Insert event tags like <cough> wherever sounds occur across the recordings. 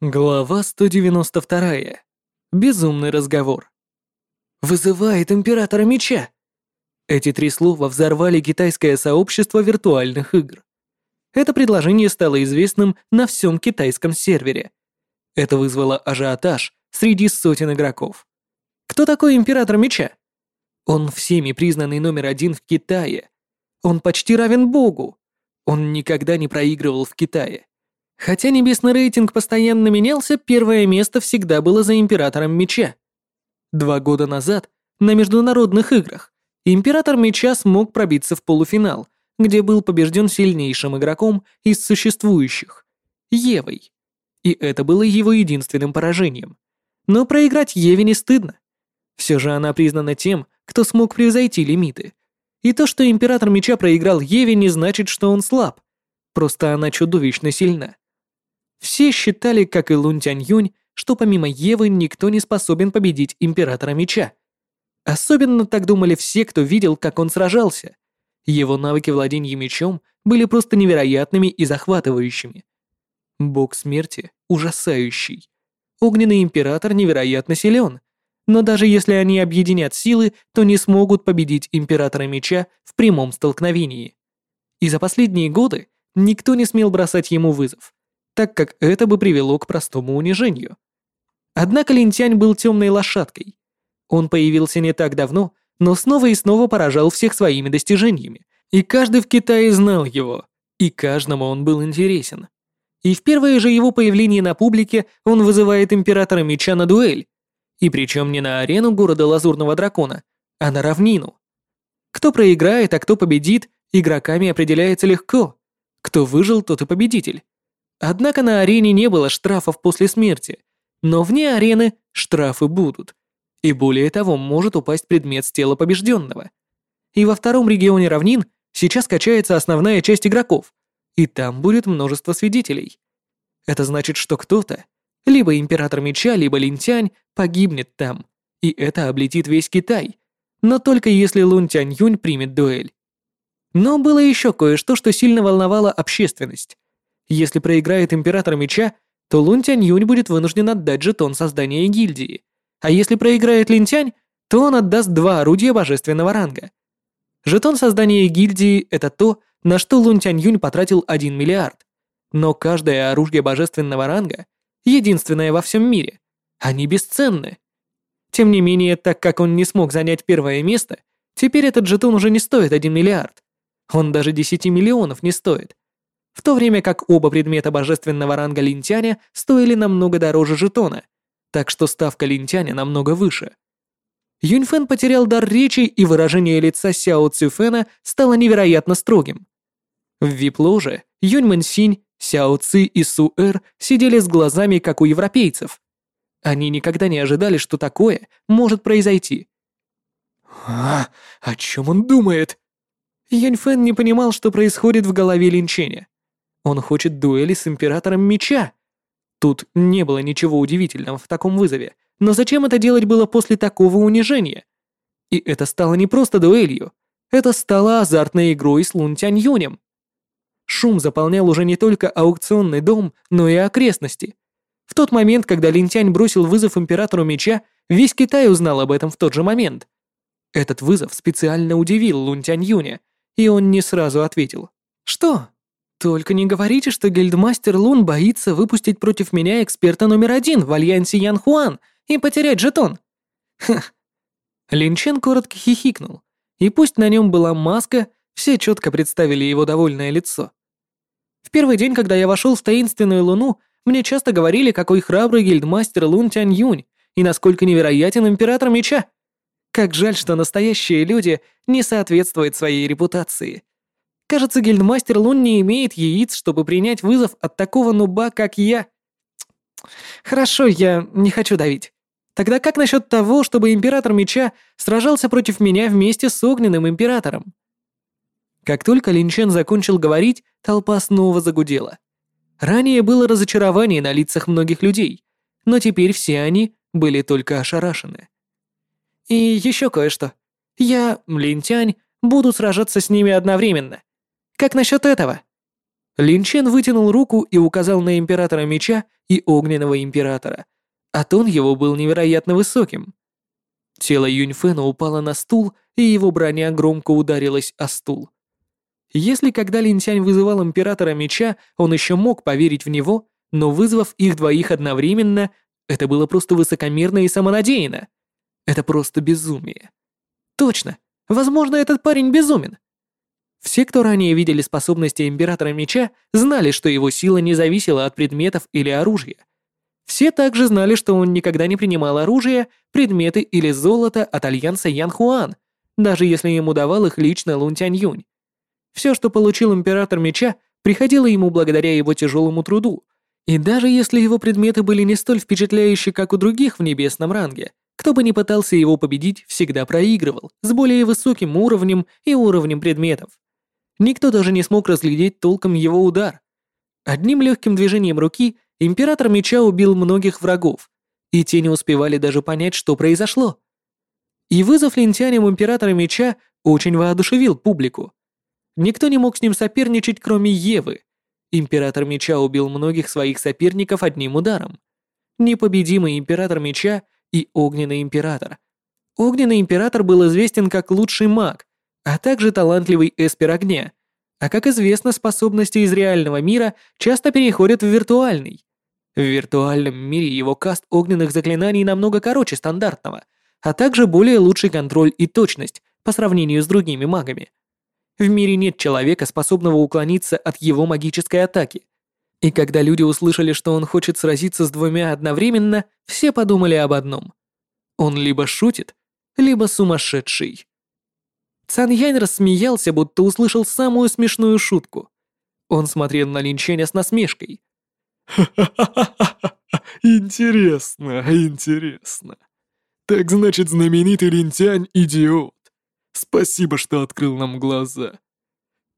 Глава 192. Безумный разговор. «Вызывает императора меча!» Эти три слова взорвали китайское сообщество виртуальных игр. Это предложение стало известным на всем китайском сервере. Это вызвало ажиотаж среди сотен игроков. Кто такой император меча? Он всеми признанный номер один в Китае. Он почти равен Богу. Он никогда не проигрывал в Китае. Хотя небесный рейтинг постоянно менялся, первое место всегда было за Императором Меча. Два года назад, на международных играх, Император Меча смог пробиться в полуфинал, где был побежден сильнейшим игроком из существующих — Евой. И это было его единственным поражением. Но проиграть Еве не стыдно. Все же она признана тем, кто смог превзойти лимиты. И то, что Император Меча проиграл Еве, не значит, что он слаб. Просто она чудовищно сильна. Все считали, как и Лун Тянь Юнь, что помимо Евы никто не способен победить Императора Меча. Особенно так думали все, кто видел, как он сражался. Его навыки владения мечом были просто невероятными и захватывающими. Бог смерти ужасающий. Огненный император невероятно силен, но даже если они объединят силы, то не смогут победить императора меча в прямом столкновении. И за последние годы никто не смел бросать ему вызов так как это бы привело к простому унижению. Однако Линтянь был темной лошадкой. Он появился не так давно, но снова и снова поражал всех своими достижениями, и каждый в Китае знал его, и каждому он был интересен. И в первое же его появление на публике он вызывает Императора Меча на дуэль, и причем не на арену города Лазурного Дракона, а на равнину. Кто проиграет, а кто победит, игроками определяется легко. Кто выжил, тот и победитель. Однако на арене не было штрафов после смерти, но вне арены штрафы будут. И более того, может упасть предмет с тела побежденного. И во втором регионе равнин сейчас качается основная часть игроков, и там будет множество свидетелей. Это значит, что кто-то, либо Император Меча, либо Линтянь, погибнет там, и это облетит весь Китай, но только если Лун Тянь Юнь примет дуэль. Но было еще кое-что, что сильно волновало общественность. Если проиграет Император Меча, то Лун Тянь Юнь будет вынужден отдать жетон создания гильдии. А если проиграет Лин Тянь, то он отдаст два орудия божественного ранга. Жетон создания гильдии — это то, на что Лун Тянь Юнь потратил 1 миллиард. Но каждое оружие божественного ранга, единственное во всем мире, они бесценны. Тем не менее, так как он не смог занять первое место, теперь этот жетон уже не стоит 1 миллиард. Он даже 10 миллионов не стоит в то время как оба предмета божественного ранга линтяня стоили намного дороже жетона, так что ставка линтяня намного выше. Юньфэн потерял дар речи, и выражение лица Сяо Цюфэна стало невероятно строгим. В вип-ложе Юнь Мэнсинь, Сяо Ци и Су Эр сидели с глазами, как у европейцев. Они никогда не ожидали, что такое может произойти. «А, о чем он думает?» Юньфэн не понимал, что происходит в голове Линченя. Он хочет дуэли с Императором Меча. Тут не было ничего удивительного в таком вызове, но зачем это делать было после такого унижения? И это стало не просто дуэлью, это стало азартной игрой с Лун Тянь Юнем. Шум заполнял уже не только аукционный дом, но и окрестности. В тот момент, когда Линтянь бросил вызов Императору Меча, весь Китай узнал об этом в тот же момент. Этот вызов специально удивил Лун Тянь Юня, и он не сразу ответил. «Что? Только не говорите, что гильдмастер Лун боится выпустить против меня эксперта номер один в альянсе Ян Хуан и потерять жетон. Ха. Линчен коротко хихикнул, и пусть на нем была маска, все четко представили его довольное лицо. В первый день, когда я вошел в таинственную луну, мне часто говорили, какой храбрый гильдмастер Лун Тянь Юнь и насколько невероятен император меча. Как жаль, что настоящие люди не соответствуют своей репутации. Кажется, гильдмастер Лун не имеет яиц, чтобы принять вызов от такого нуба, как я. Хорошо, я не хочу давить. Тогда как насчет того, чтобы Император Меча сражался против меня вместе с Огненным Императором? Как только Линчен закончил говорить, толпа снова загудела. Ранее было разочарование на лицах многих людей, но теперь все они были только ошарашены. И еще кое-что. Я, Линтянь, буду сражаться с ними одновременно — как насчет этого?» Лин Чен вытянул руку и указал на Императора Меча и Огненного Императора, а тон его был невероятно высоким. Тело Юньфена упало на стул, и его броня громко ударилась о стул. Если когда Линтянь вызывал Императора Меча, он еще мог поверить в него, но вызвав их двоих одновременно, это было просто высокомерно и самонадеянно. Это просто безумие. Точно, возможно, этот парень безумен. Все, кто ранее видели способности Императора Меча, знали, что его сила не зависела от предметов или оружия. Все также знали, что он никогда не принимал оружие, предметы или золото от Альянса Ян Хуан, даже если ему давал их лично Лун Тянь Юнь. Все, что получил Император Меча, приходило ему благодаря его тяжелому труду, и даже если его предметы были не столь впечатляющие, как у других в небесном ранге, кто бы ни пытался его победить, всегда проигрывал, с более высоким уровнем и уровнем предметов. Никто даже не смог разглядеть толком его удар. Одним легким движением руки Император Меча убил многих врагов, и те не успевали даже понять, что произошло. И вызов лентяням Императора Меча очень воодушевил публику. Никто не мог с ним соперничать, кроме Евы. Император Меча убил многих своих соперников одним ударом. Непобедимый Император Меча и Огненный Император. Огненный Император был известен как лучший маг, а также талантливый эспер огня. А как известно, способности из реального мира часто переходят в виртуальный. В виртуальном мире его каст огненных заклинаний намного короче стандартного, а также более лучший контроль и точность по сравнению с другими магами. В мире нет человека, способного уклониться от его магической атаки. И когда люди услышали, что он хочет сразиться с двумя одновременно, все подумали об одном. Он либо шутит, либо сумасшедший. Цан Янь рассмеялся, будто услышал самую смешную шутку. Он смотрел на Линченя с насмешкой. «Ха-ха-ха! Интересно, интересно. Так значит, знаменитый Линтянь — идиот. Спасибо, что открыл нам глаза.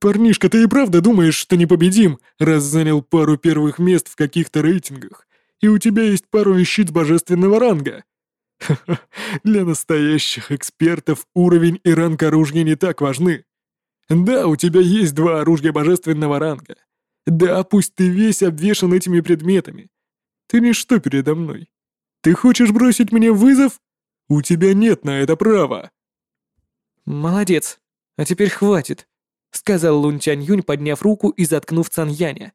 Парнишка, ты и правда думаешь, что непобедим, раз занял пару первых мест в каких-то рейтингах, и у тебя есть пару вещиц божественного ранга? <laughs> Для настоящих экспертов уровень и ранг оружия не так важны. Да, у тебя есть два оружия божественного ранга. Да, пусть ты весь обвешан этими предметами. Ты ничто передо мной. Ты хочешь бросить мне вызов? У тебя нет на это права. «Молодец. А теперь хватит», — сказал Лун Тянь Юнь, подняв руку и заткнув Цан Яня.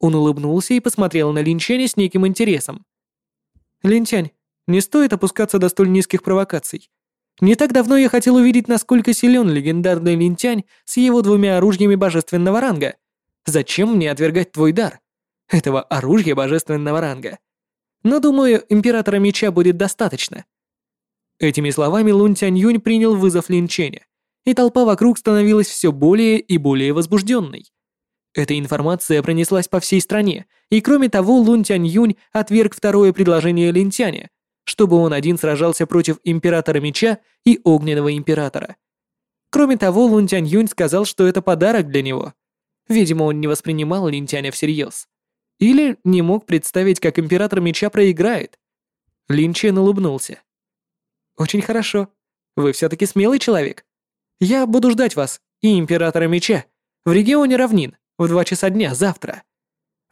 Он улыбнулся и посмотрел на Лин Чаня с неким интересом. «Лин Тянь, не стоит опускаться до столь низких провокаций. Не так давно я хотел увидеть, насколько силен легендарный Лин Тянь с его двумя оружиями божественного ранга. Зачем мне отвергать твой дар? Этого оружия божественного ранга. Но думаю, Императора Меча будет достаточно». Этими словами Лун Тянь Юнь принял вызов Лин Ченя, и толпа вокруг становилась все более и более возбужденной. Эта информация пронеслась по всей стране, и кроме того Лун Тянь Юнь отверг второе предложение Лин Тяня, чтобы он один сражался против Императора Меча и Огненного Императора. Кроме того, Лун Тянь Юнь сказал, что это подарок для него. Видимо, он не воспринимал Лин Тяня всерьез. Или не мог представить, как Император Меча проиграет. Лин Чен улыбнулся. «Очень хорошо. Вы все-таки смелый человек. Я буду ждать вас и Императора Меча в регионе равнин в два часа дня завтра.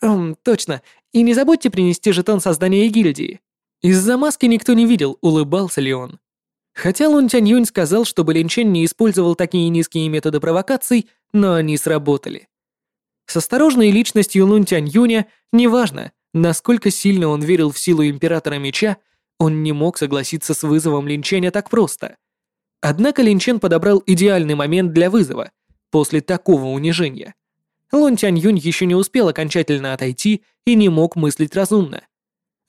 Эм, точно. И не забудьте принести жетон создания гильдии». Из-за маски никто не видел, улыбался ли он. Хотя Лун Тянь Юнь сказал, чтобы Лин Чен не использовал такие низкие методы провокаций, но они сработали. С осторожной личностью Лун Тянь Юня, неважно, насколько сильно он верил в силу Императора Меча, он не мог согласиться с вызовом Линченя так просто. Однако Линчен подобрал идеальный момент для вызова после такого унижения. Лун Тянь Юнь еще не успел окончательно отойти и не мог мыслить разумно.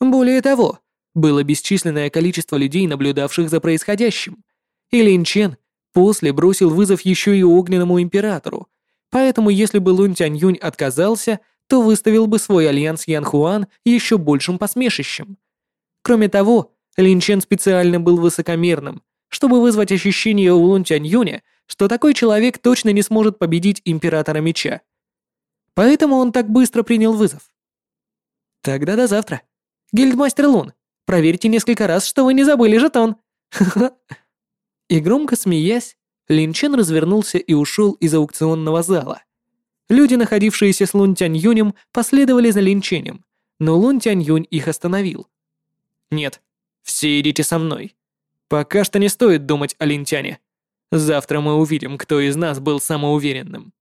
Более того, было бесчисленное количество людей, наблюдавших за происходящим. И Лин Чен после бросил вызов еще и огненному императору, поэтому если бы Лун Тянь Юнь отказался, то выставил бы свой альянс Ян Хуан еще большим посмешищем. Кроме того, Лин Чен специально был высокомерным, чтобы вызвать ощущение у Лун Тянь Юня, что такой человек точно не сможет победить Императора Меча. Поэтому он так быстро принял вызов. Тогда до завтра. Гильдмастер Лун, проверьте несколько раз, что вы не забыли жетон. <laughs> И громко смеясь, Лин Чен развернулся и ушел из аукционного зала. Люди, находившиеся с Лун Тянь Юнем, последовали за Лин Ченем, но Лун Тянь Юнь их остановил. «Нет, все идите со мной. Пока что не стоит думать о Линтяне. Завтра мы увидим, кто из нас был самоуверенным».